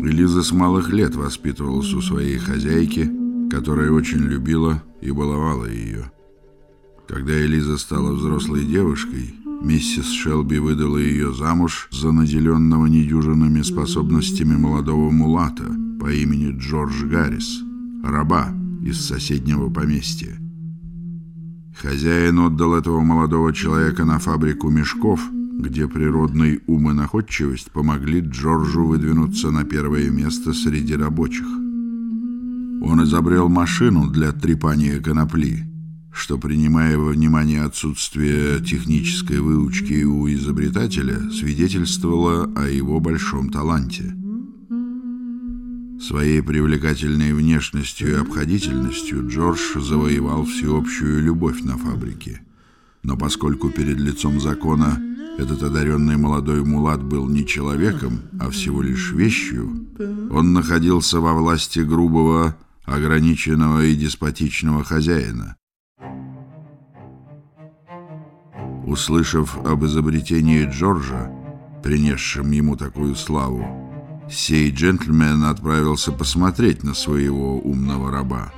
Элиза с малых лет воспитывалась у своей хозяйки, которая очень любила и баловала ее. Когда Элиза стала взрослой девушкой, миссис Шелби выдала ее замуж за наделенного недюжинными способностями молодого мулата по имени Джордж Гаррис, раба из соседнего поместья. Хозяин отдал этого молодого человека на фабрику мешков, где природный ум и находчивость помогли Джорджу выдвинуться на первое место среди рабочих. Он изобрел машину для трепания конопли, что, принимая во внимание отсутствие технической выучки у изобретателя, свидетельствовало о его большом таланте. Своей привлекательной внешностью и обходительностью Джордж завоевал всеобщую любовь на фабрике. Но поскольку перед лицом закона этот одаренный молодой мулат был не человеком, а всего лишь вещью, он находился во власти грубого, ограниченного и деспотичного хозяина. Услышав об изобретении Джорджа, принесшем ему такую славу, Сей джентльмен отправился посмотреть на своего умного раба.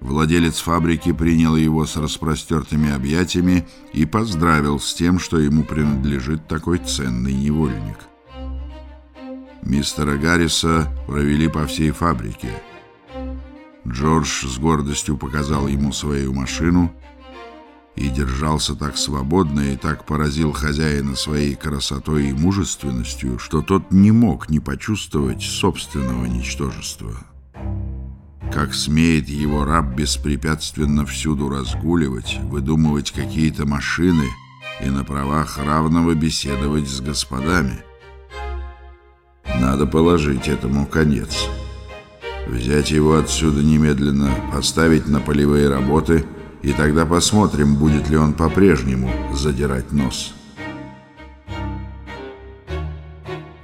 Владелец фабрики принял его с распростертыми объятиями и поздравил с тем, что ему принадлежит такой ценный невольник. Мистера Гарриса провели по всей фабрике. Джордж с гордостью показал ему свою машину и держался так свободно и так поразил хозяина своей красотой и мужественностью, что тот не мог не почувствовать собственного ничтожества. Как смеет его раб беспрепятственно всюду разгуливать, выдумывать какие-то машины и на правах равного беседовать с господами. Надо положить этому конец. Взять его отсюда немедленно, поставить на полевые работы — и тогда посмотрим, будет ли он по-прежнему задирать нос.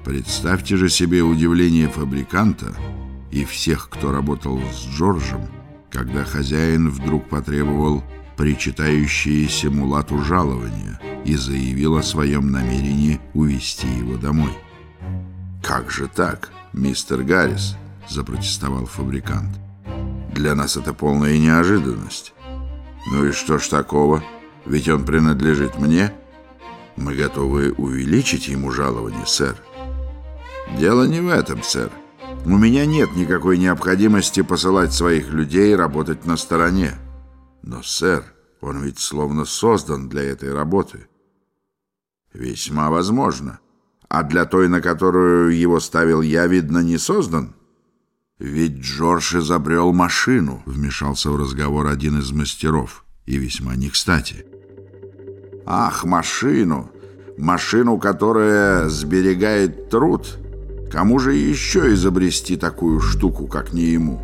Представьте же себе удивление фабриканта и всех, кто работал с Джорджем, когда хозяин вдруг потребовал причитающееся мулату жалования и заявил о своем намерении увезти его домой. «Как же так, мистер Гаррис?» – запротестовал фабрикант. «Для нас это полная неожиданность. Ну и что ж такого? Ведь он принадлежит мне. Мы готовы увеличить ему жалование, сэр. Дело не в этом, сэр. У меня нет никакой необходимости посылать своих людей работать на стороне. Но, сэр, он ведь словно создан для этой работы. Весьма возможно. А для той, на которую его ставил я, видно, не создан. «Ведь Джордж изобрел машину», — вмешался в разговор один из мастеров, и весьма не кстати. «Ах, машину! Машину, которая сберегает труд! Кому же еще изобрести такую штуку, как не ему?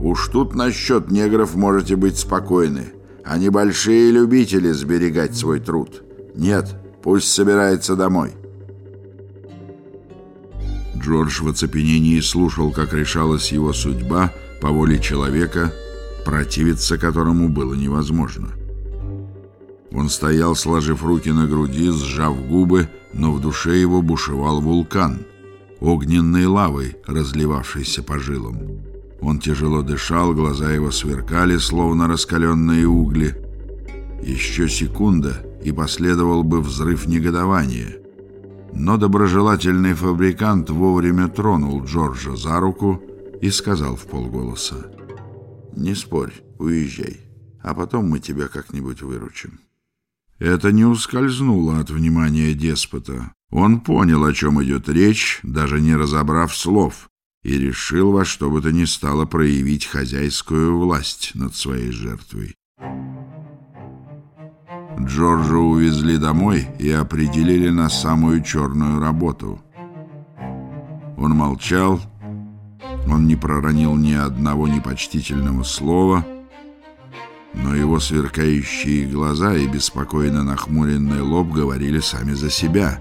Уж тут насчет негров можете быть спокойны. Они большие любители сберегать свой труд. Нет, пусть собирается домой». Джордж в оцепенении слушал, как решалась его судьба по воле человека, противиться которому было невозможно. Он стоял, сложив руки на груди, сжав губы, но в душе его бушевал вулкан, огненной лавой, разливавшейся по жилам. Он тяжело дышал, глаза его сверкали, словно раскаленные угли. Еще секунда, и последовал бы взрыв негодования — но доброжелательный фабрикант вовремя тронул Джорджа за руку и сказал в полголоса, «Не спорь, уезжай, а потом мы тебя как-нибудь выручим». Это не ускользнуло от внимания деспота. Он понял, о чем идет речь, даже не разобрав слов, и решил во что бы то ни стало проявить хозяйскую власть над своей жертвой. Джорджа увезли домой и определили на самую черную работу. Он молчал, он не проронил ни одного непочтительного слова, но его сверкающие глаза и беспокойно нахмуренный лоб говорили сами за себя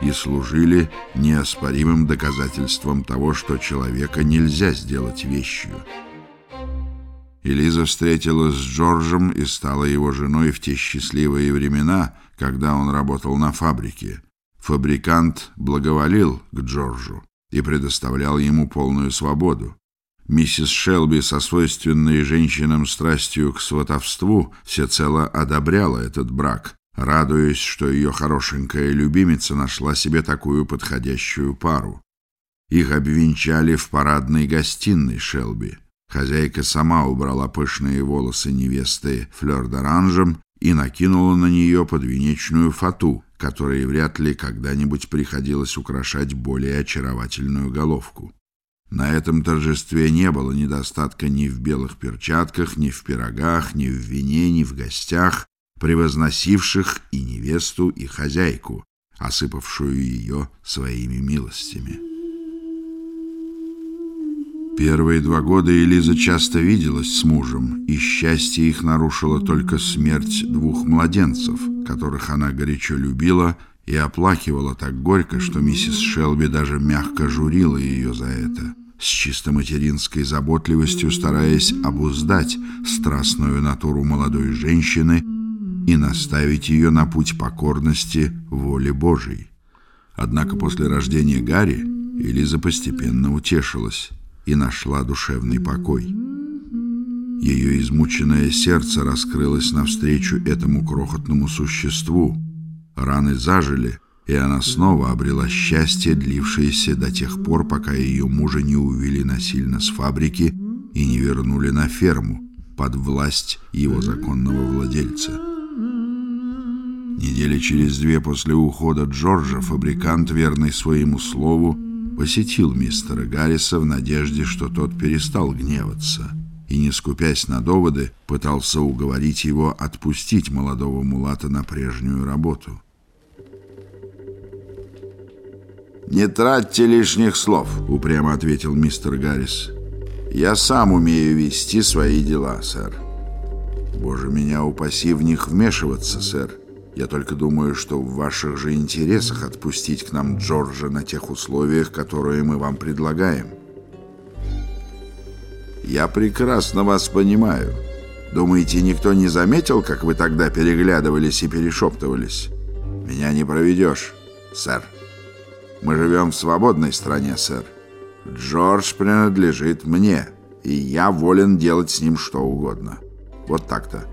и служили неоспоримым доказательством того, что человека нельзя сделать вещью. Элиза встретилась с Джорджем и стала его женой в те счастливые времена, когда он работал на фабрике. Фабрикант благоволил к Джорджу, и предоставлял ему полную свободу. Миссис Шелби со свойственной женщинам страстью к сватовству всецело одобряла этот брак, радуясь, что ее хорошенькая любимица нашла себе такую подходящую пару. Их обвенчали в парадной гостиной Шелби. Хозяйка сама убрала пышные волосы невесты флёр-д'оранжем и накинула на нее подвенечную фату, которой вряд ли когда-нибудь приходилось украшать более очаровательную головку. На этом торжестве не было недостатка ни в белых перчатках, ни в пирогах, ни в вине, ни в гостях, превозносивших и невесту, и хозяйку, осыпавшую ее своими милостями. Первые два года Элиза часто виделась с мужем, и счастье их нарушило только смерть двух младенцев, которых она горячо любила и оплакивала так горько, что миссис Шелби даже мягко журила ее за это, с чисто материнской заботливостью стараясь обуздать страстную натуру молодой женщины и наставить ее на путь покорности воле Божией. Однако после рождения Гарри Элиза постепенно утешилась и нашла душевный покой. Ее измученное сердце раскрылось навстречу этому крохотному существу. Раны зажили, и она снова обрела счастье, длившееся до тех пор, пока ее мужа не увели насильно с фабрики и не вернули на ферму под власть его законного владельца. Недели через две после ухода Джорджа фабрикант, верный своему слову, посетил мистера Гарриса в надежде, что тот перестал гневаться, и, не скупясь на доводы, пытался уговорить его отпустить молодого мулата на прежнюю работу. «Не тратьте лишних слов», — упрямо ответил мистер Гаррис. «Я сам умею вести свои дела, сэр». «Боже, меня упаси в них вмешиваться, сэр. Я только думаю, что в ваших же интересах отпустить к нам Джорджа на тех условиях, которые мы вам предлагаем. Я прекрасно вас понимаю. Думаете, никто не заметил, как вы тогда переглядывались и перешептывались? Меня не проведешь, сэр. Мы живем в свободной стране, сэр. Джордж принадлежит мне, и я волен делать с ним что угодно. Вот так-то.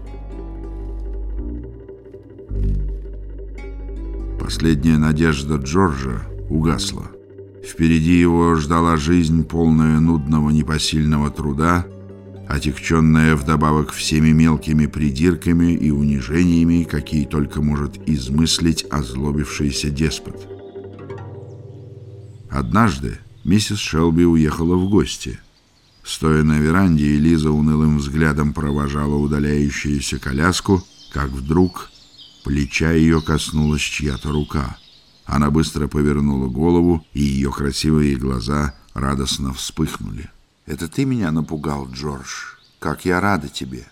Последняя надежда Джорджа угасла. Впереди его ждала жизнь, полная нудного непосильного труда, отягченная вдобавок всеми мелкими придирками и унижениями, какие только может измыслить озлобившийся деспот. Однажды миссис Шелби уехала в гости. Стоя на веранде, Элиза унылым взглядом провожала удаляющуюся коляску, как вдруг Плеча ее коснулась чья-то рука. Она быстро повернула голову, и ее красивые глаза радостно вспыхнули. «Это ты меня напугал, Джордж? Как я рада тебе!»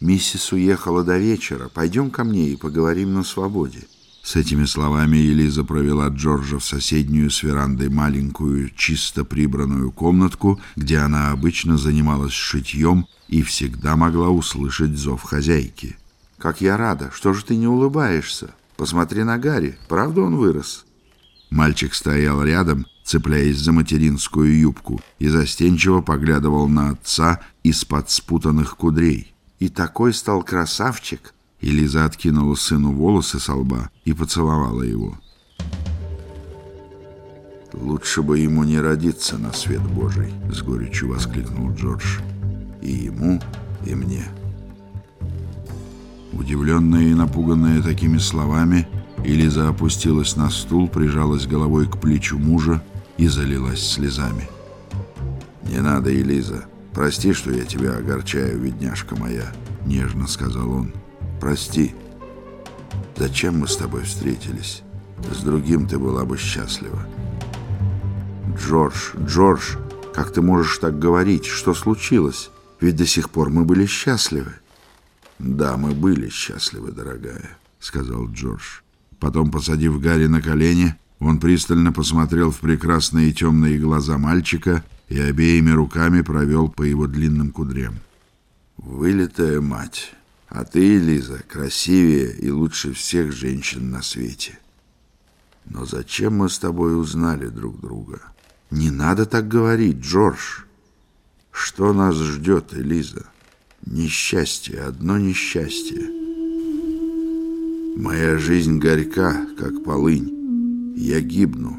«Миссис уехала до вечера. Пойдем ко мне и поговорим на свободе». С этими словами Элиза провела Джорджа в соседнюю с верандой маленькую, чисто прибранную комнатку, где она обычно занималась шитьем и всегда могла услышать зов хозяйки. Как я рада! Что же ты не улыбаешься? Посмотри на Гарри. Правда он вырос?» Мальчик стоял рядом, цепляясь за материнскую юбку, и застенчиво поглядывал на отца из-под спутанных кудрей. «И такой стал красавчик!» И Лиза откинула сыну волосы со лба и поцеловала его. «Лучше бы ему не родиться на свет Божий!» — с горечью воскликнул Джордж. «И ему, и мне!» Удивленная и напуганная такими словами, Элиза опустилась на стул, прижалась головой к плечу мужа и залилась слезами. «Не надо, Элиза. Прости, что я тебя огорчаю, видняшка моя», — нежно сказал он. «Прости. Зачем мы с тобой встретились? С другим ты была бы счастлива». «Джордж, Джордж, как ты можешь так говорить? Что случилось? Ведь до сих пор мы были счастливы». «Да, мы были счастливы, дорогая», — сказал Джордж. Потом, посадив Гарри на колени, он пристально посмотрел в прекрасные темные глаза мальчика и обеими руками провел по его длинным кудрям. «Вылитая мать, а ты, Лиза, красивее и лучше всех женщин на свете. Но зачем мы с тобой узнали друг друга? Не надо так говорить, Джордж. Что нас ждет, Элиза? Несчастье, одно несчастье. Моя жизнь горька, как полынь. Я гибну.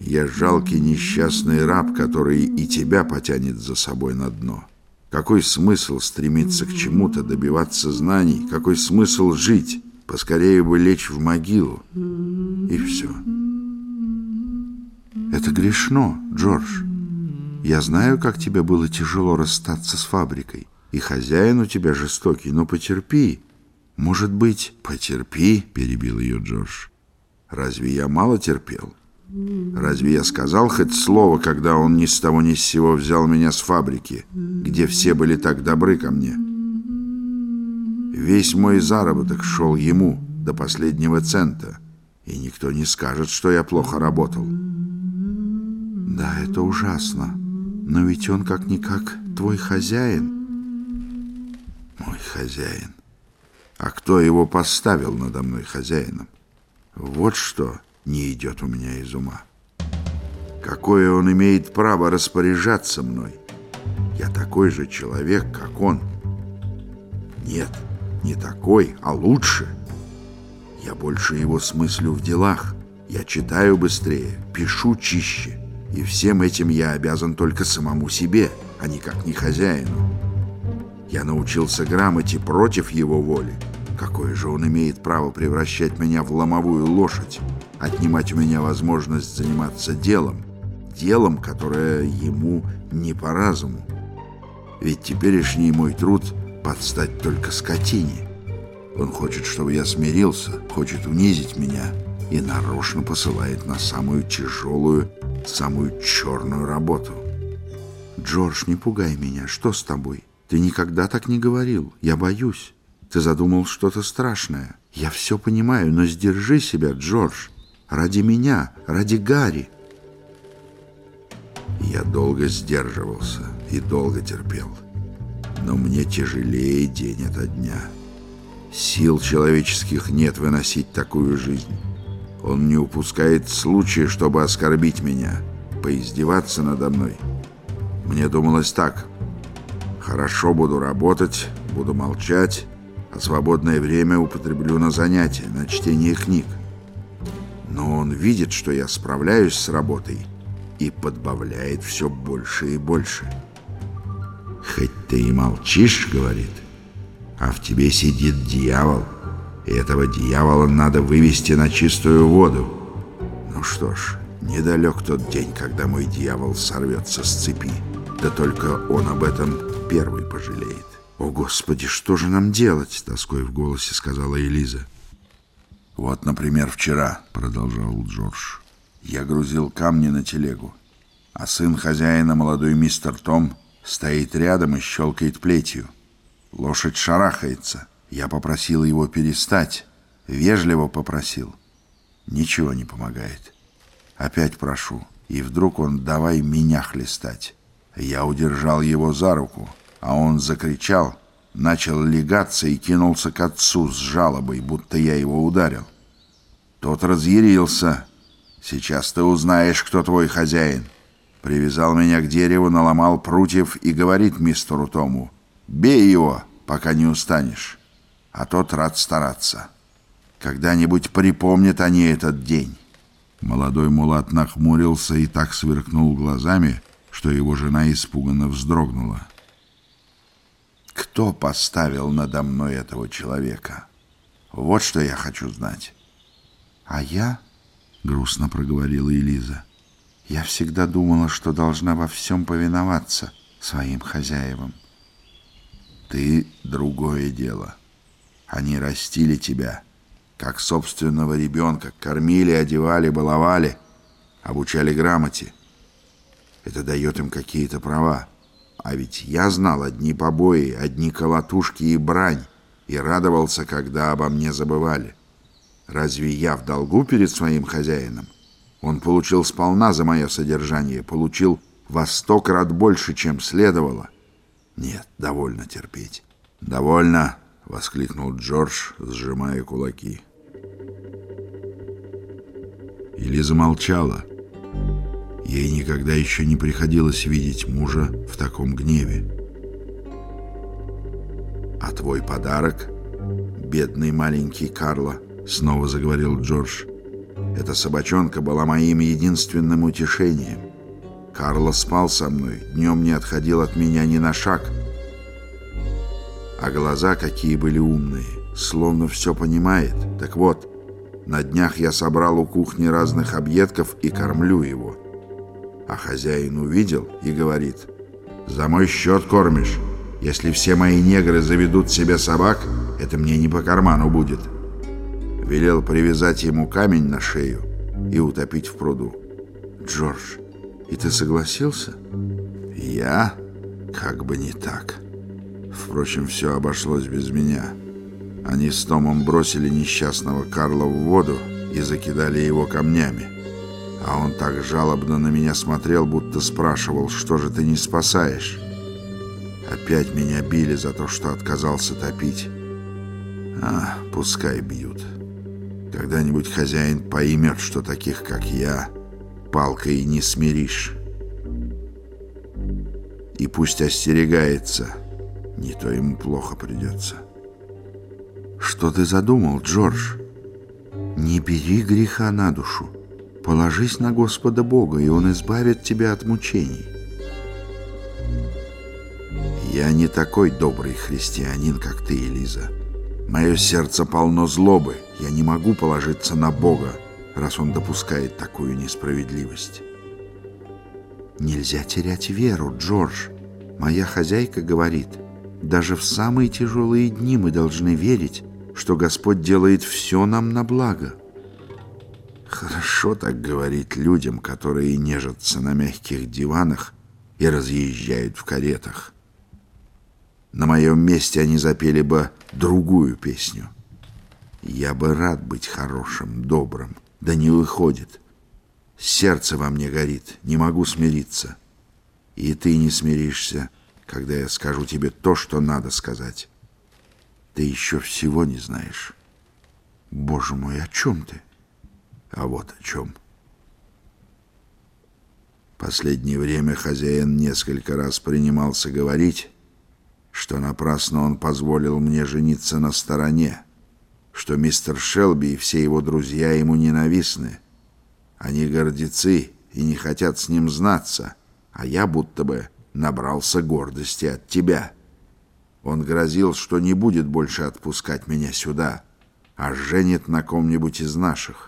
Я жалкий несчастный раб, который и тебя потянет за собой на дно. Какой смысл стремиться к чему-то, добиваться знаний? Какой смысл жить? Поскорее бы лечь в могилу. И все. Это грешно, Джордж. Я знаю, как тебе было тяжело расстаться с фабрикой. И хозяин у тебя жестокий, но потерпи. Может быть, потерпи, перебил ее Джордж. Разве я мало терпел? Разве я сказал хоть слово, когда он ни с того ни с сего взял меня с фабрики, где все были так добры ко мне? Весь мой заработок шел ему до последнего цента, и никто не скажет, что я плохо работал. Да, это ужасно, но ведь он как-никак твой хозяин. Мой хозяин. А кто его поставил надо мной хозяином? Вот что не идет у меня из ума. Какое он имеет право распоряжаться мной? Я такой же человек, как он. Нет, не такой, а лучше. Я больше его смыслю в делах. Я читаю быстрее, пишу чище. И всем этим я обязан только самому себе, а никак не хозяину. Я научился грамоте против его воли. Какое же он имеет право превращать меня в ломовую лошадь? отнимать у меня возможность заниматься делом, делом, которое ему не по разуму. Ведь теперешний мой труд подстать только скотине. Он хочет, чтобы я смирился, хочет унизить меня и нарочно посылает на самую тяжелую, самую черную работу. Джордж, не пугай меня, что с тобой? Ты никогда так не говорил, я боюсь. Ты задумал что-то страшное. Я все понимаю, но сдержи себя, Джордж. Ради меня, ради Гарри. Я долго сдерживался и долго терпел. Но мне тяжелее день ото дня. Сил человеческих нет выносить такую жизнь. Он не упускает случая, чтобы оскорбить меня, поиздеваться надо мной. Мне думалось так. Хорошо буду работать, буду молчать, свободное время употреблю на занятия, на чтение книг но он видит, что я справляюсь с работой и подбавляет все больше и больше. «Хоть ты и молчишь, — говорит, — а в тебе сидит дьявол, и этого дьявола надо вывести на чистую воду. Ну что ж, недалек тот день, когда мой дьявол сорвется с цепи, да только он об этом первый пожалеет». «О, Господи, что же нам делать?» — тоской в голосе сказала Элиза. «Вот, например, вчера», — продолжал Джордж, — «я грузил камни на телегу, а сын хозяина, молодой мистер Том, стоит рядом и щелкает плетью. Лошадь шарахается. Я попросил его перестать, вежливо попросил. Ничего не помогает. Опять прошу, и вдруг он давай меня хлестать. Я удержал его за руку, а он закричал — начал легаться и кинулся к отцу с жалобой, будто я его ударил. Тот разъярился. «Сейчас ты узнаешь, кто твой хозяин». Привязал меня к дереву, наломал прутьев и говорит мистеру Тому, «Бей его, пока не устанешь». А тот рад стараться. Когда-нибудь припомнят они этот день. Молодой мулат нахмурился и так сверкнул глазами, что его жена испуганно вздрогнула. Кто поставил надо мной этого человека? Вот что я хочу знать. А я, грустно проговорила Элиза, я всегда думала, что должна во всем повиноваться своим хозяевам. Ты другое дело. Они растили тебя, как собственного ребенка, кормили, одевали, баловали, обучали грамоте. Это дает им какие-то права. А ведь я знал одни побои, одни колотушки и брань, и радовался, когда обо мне забывали. Разве я в долгу перед своим хозяином? Он получил сполна за мое содержание, получил во сто крат больше, чем следовало. Нет, довольно терпеть. «Довольно!» — воскликнул Джордж, сжимая кулаки. Или замолчала. Ей никогда еще не приходилось видеть мужа в таком гневе. «А твой подарок, бедный маленький Карло?» — снова заговорил Джордж. «Эта собачонка была моим единственным утешением. Карло спал со мной, днем не отходил от меня ни на шаг. А глаза какие были умные, словно все понимает. Так вот, на днях я собрал у кухни разных объедков и кормлю его». А хозяин увидел и говорит, «За мой счет кормишь. Если все мои негры заведут себе собак, это мне не по карману будет». Велел привязать ему камень на шею и утопить в пруду. «Джордж, и ты согласился?» «Я? Как бы не так. Впрочем, все обошлось без меня. Они с Томом бросили несчастного Карла в воду и закидали его камнями. А он так жалобно на меня смотрел, будто спрашивал, что же ты не спасаешь. Опять меня били за то, что отказался топить. А, пускай бьют. Когда-нибудь хозяин поймет, что таких, как я, палкой не смиришь. И пусть остерегается, не то ему плохо придется. Что ты задумал, Джордж? Не бери греха на душу. Положись на Господа Бога, и Он избавит тебя от мучений. Я не такой добрый христианин, как ты, Элиза. Мое сердце полно злобы. Я не могу положиться на Бога, раз Он допускает такую несправедливость. Нельзя терять веру, Джордж. Моя хозяйка говорит, даже в самые тяжелые дни мы должны верить, что Господь делает все нам на благо. Хорошо так говорить людям, которые нежатся на мягких диванах и разъезжают в каретах. На моем месте они запели бы другую песню. Я бы рад быть хорошим, добрым, да не выходит. Сердце во мне горит, не могу смириться. И ты не смиришься, когда я скажу тебе то, что надо сказать. Ты еще всего не знаешь. Боже мой, о чем ты? А вот о чем. Последнее время хозяин несколько раз принимался говорить, что напрасно он позволил мне жениться на стороне, что мистер Шелби и все его друзья ему ненавистны. Они гордецы и не хотят с ним знаться, а я будто бы набрался гордости от тебя. Он грозил, что не будет больше отпускать меня сюда, а женит на ком-нибудь из наших.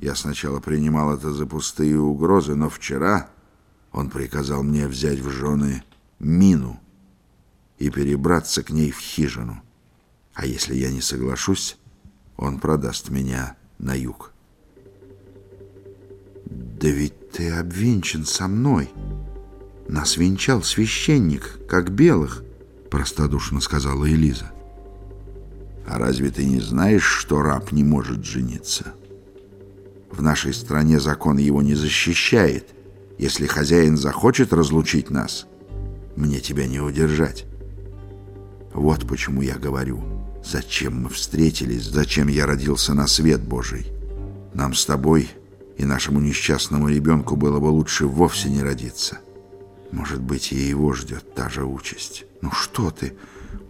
Я сначала принимал это за пустые угрозы, но вчера он приказал мне взять в жены Мину и перебраться к ней в хижину. А если я не соглашусь, он продаст меня на юг. «Да ведь ты обвенчан со мной. Нас венчал священник, как белых», — простодушно сказала Элиза. «А разве ты не знаешь, что раб не может жениться?» В нашей стране закон его не защищает. Если хозяин захочет разлучить нас, мне тебя не удержать. Вот почему я говорю, зачем мы встретились, зачем я родился на свет Божий. Нам с тобой и нашему несчастному ребенку было бы лучше вовсе не родиться. Может быть, и его ждет та же участь. Ну что ты,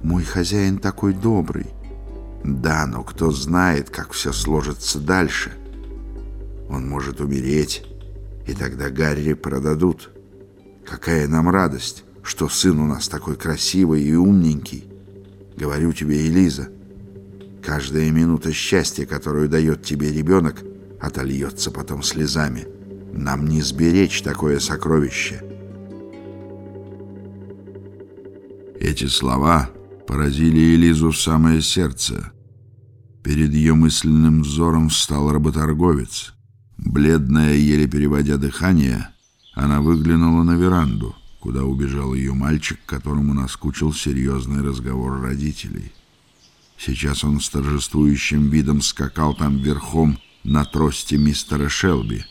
мой хозяин такой добрый. Да, но кто знает, как все сложится дальше. Он может умереть, и тогда Гарри продадут. Какая нам радость, что сын у нас такой красивый и умненький. Говорю тебе, Элиза, каждая минута счастья, которую дает тебе ребенок, отольется потом слезами. Нам не сберечь такое сокровище. Эти слова поразили Элизу в самое сердце. Перед ее мысленным взором встал работорговец — Бледная, еле переводя дыхание, она выглянула на веранду, куда убежал ее мальчик, которому наскучил серьезный разговор родителей. Сейчас он с торжествующим видом скакал там верхом на трости мистера Шелби.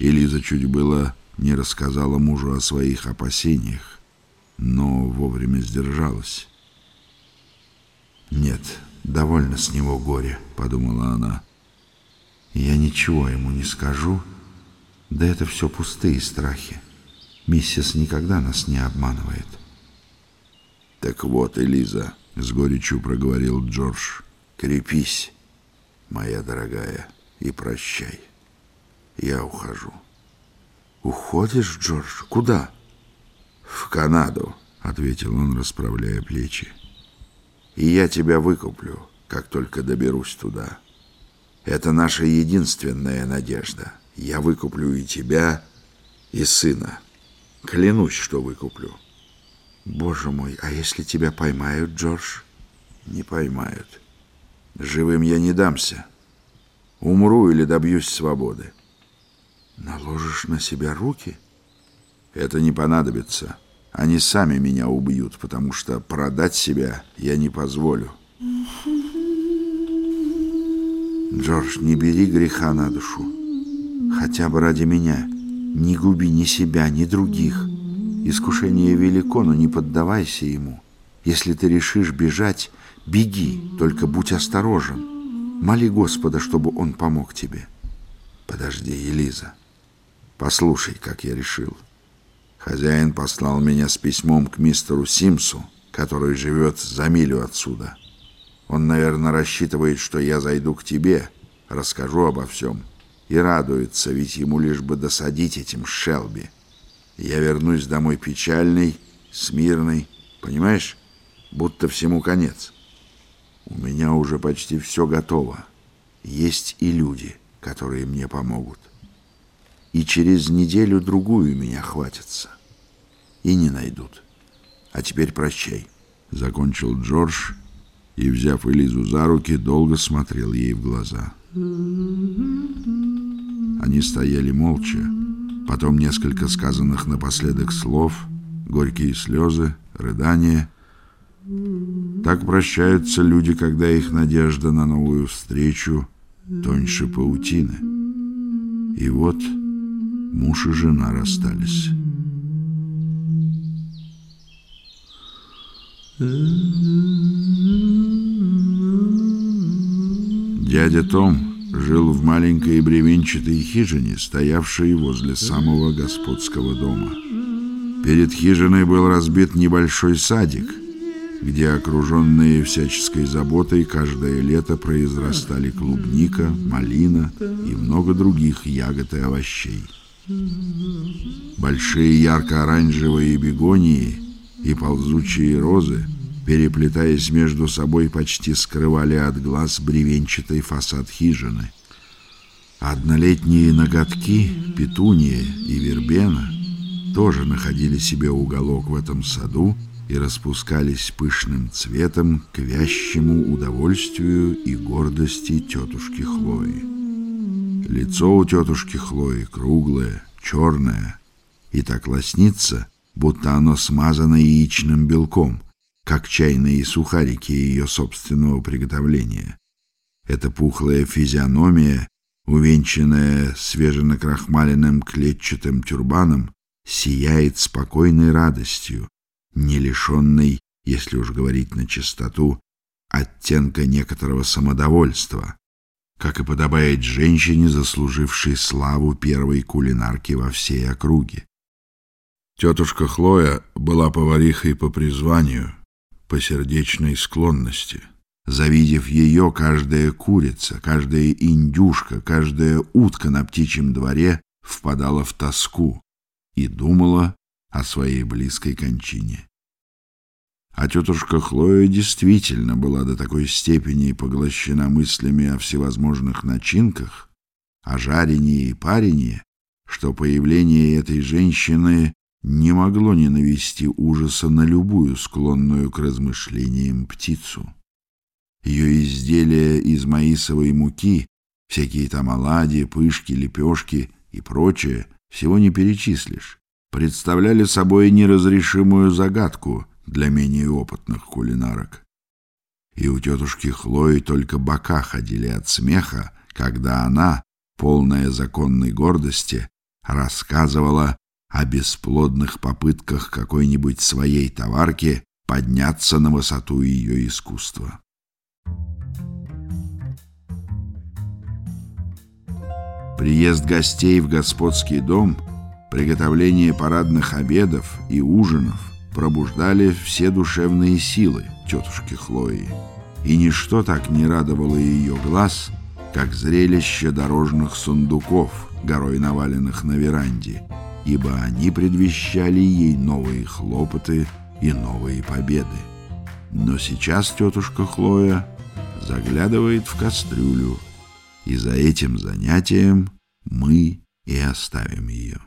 И Лиза чуть было не рассказала мужу о своих опасениях, но вовремя сдержалась. «Нет, довольно с него горе», — подумала она. Я ничего ему не скажу Да это все пустые страхи. Миссис никогда нас не обманывает. Так вот, Элиза, с горечью проговорил Джордж, крепись, моя дорогая, и прощай. Я ухожу. Уходишь, Джордж? Куда? В Канаду, ответил он, расправляя плечи. И я тебя выкуплю, как только доберусь туда. Это наша единственная надежда. Я выкуплю и тебя, и сына. Клянусь, что выкуплю. Боже мой, а если тебя поймают, Джордж? Не поймают. Живым я не дамся. Умру или добьюсь свободы. Наложишь на себя руки? Это не понадобится. Они сами меня убьют, потому что продать себя я не позволю. Джордж, не бери греха на душу. Хотя бы ради меня. Не губи ни себя, ни других. Искушение велико, но не поддавайся ему. Если ты решишь бежать, беги, только будь осторожен. Моли Господа, чтобы он помог тебе. Подожди, Елиза. Послушай, как я решил. Хозяин послал меня с письмом к мистеру Симсу, который живет за милю отсюда. Он, наверное, рассчитывает, что я зайду к тебе, расскажу обо всем. И радуется, ведь ему лишь бы досадить этим Шелби. Я вернусь домой печальный, смирный, понимаешь? Будто всему конец. У меня уже почти все готово. Есть и люди, которые мне помогут. И через неделю-другую меня хватятся. И не найдут. А теперь прощай. Закончил Джордж и, взяв Элизу за руки, долго смотрел ей в глаза. Они стояли молча. Потом несколько сказанных напоследок слов, горькие слезы, рыдания. Так прощаются люди, когда их надежда на новую встречу тоньше паутины. И вот муж и жена расстались. Дядя Том жил в маленькой бревенчатой хижине, стоявшей возле самого господского дома. Перед хижиной был разбит небольшой садик, где, окруженные всяческой заботой, каждое лето произрастали клубника, малина и много других ягод и овощей. Большие ярко-оранжевые бегонии и ползучие розы — переплетаясь между собой, почти скрывали от глаз бревенчатый фасад хижины. Однолетние ноготки, петуния и вербена тоже находили себе уголок в этом саду и распускались пышным цветом к вящему удовольствию и гордости тетушки Хлои. Лицо у тетушки Хлои круглое, черное, и так лоснится, будто оно смазано яичным белком — как чайные сухарики ее собственного приготовления. Эта пухлая физиономия, увенчанная свеженакрахмаленным клетчатым тюрбаном, сияет спокойной радостью, не лишенной, если уж говорить на чистоту, оттенка некоторого самодовольства, как и подобает женщине, заслужившей славу первой кулинарки во всей округе. Тетушка Хлоя была поварихой по призванию, по сердечной склонности. Завидев ее, каждая курица, каждая индюшка, каждая утка на птичьем дворе впадала в тоску и думала о своей близкой кончине. А тетушка Хлоя действительно была до такой степени поглощена мыслями о всевозможных начинках, о жарении и парении, что появление этой женщины не могло не навести ужаса на любую склонную к размышлениям птицу. Ее изделия из маисовой муки, всякие там оладьи, пышки, лепешки и прочее, всего не перечислишь, представляли собой неразрешимую загадку для менее опытных кулинарок. И у тетушки Хлои только бока ходили от смеха, когда она, полная законной гордости, рассказывала о бесплодных попытках какой-нибудь своей товарки подняться на высоту ее искусства. Приезд гостей в господский дом, приготовление парадных обедов и ужинов пробуждали все душевные силы тетушки Хлои, и ничто так не радовало ее глаз, как зрелище дорожных сундуков, горой наваленных на веранде, ибо они предвещали ей новые хлопоты и новые победы. Но сейчас тетушка Хлоя заглядывает в кастрюлю, и за этим занятием мы и оставим ее.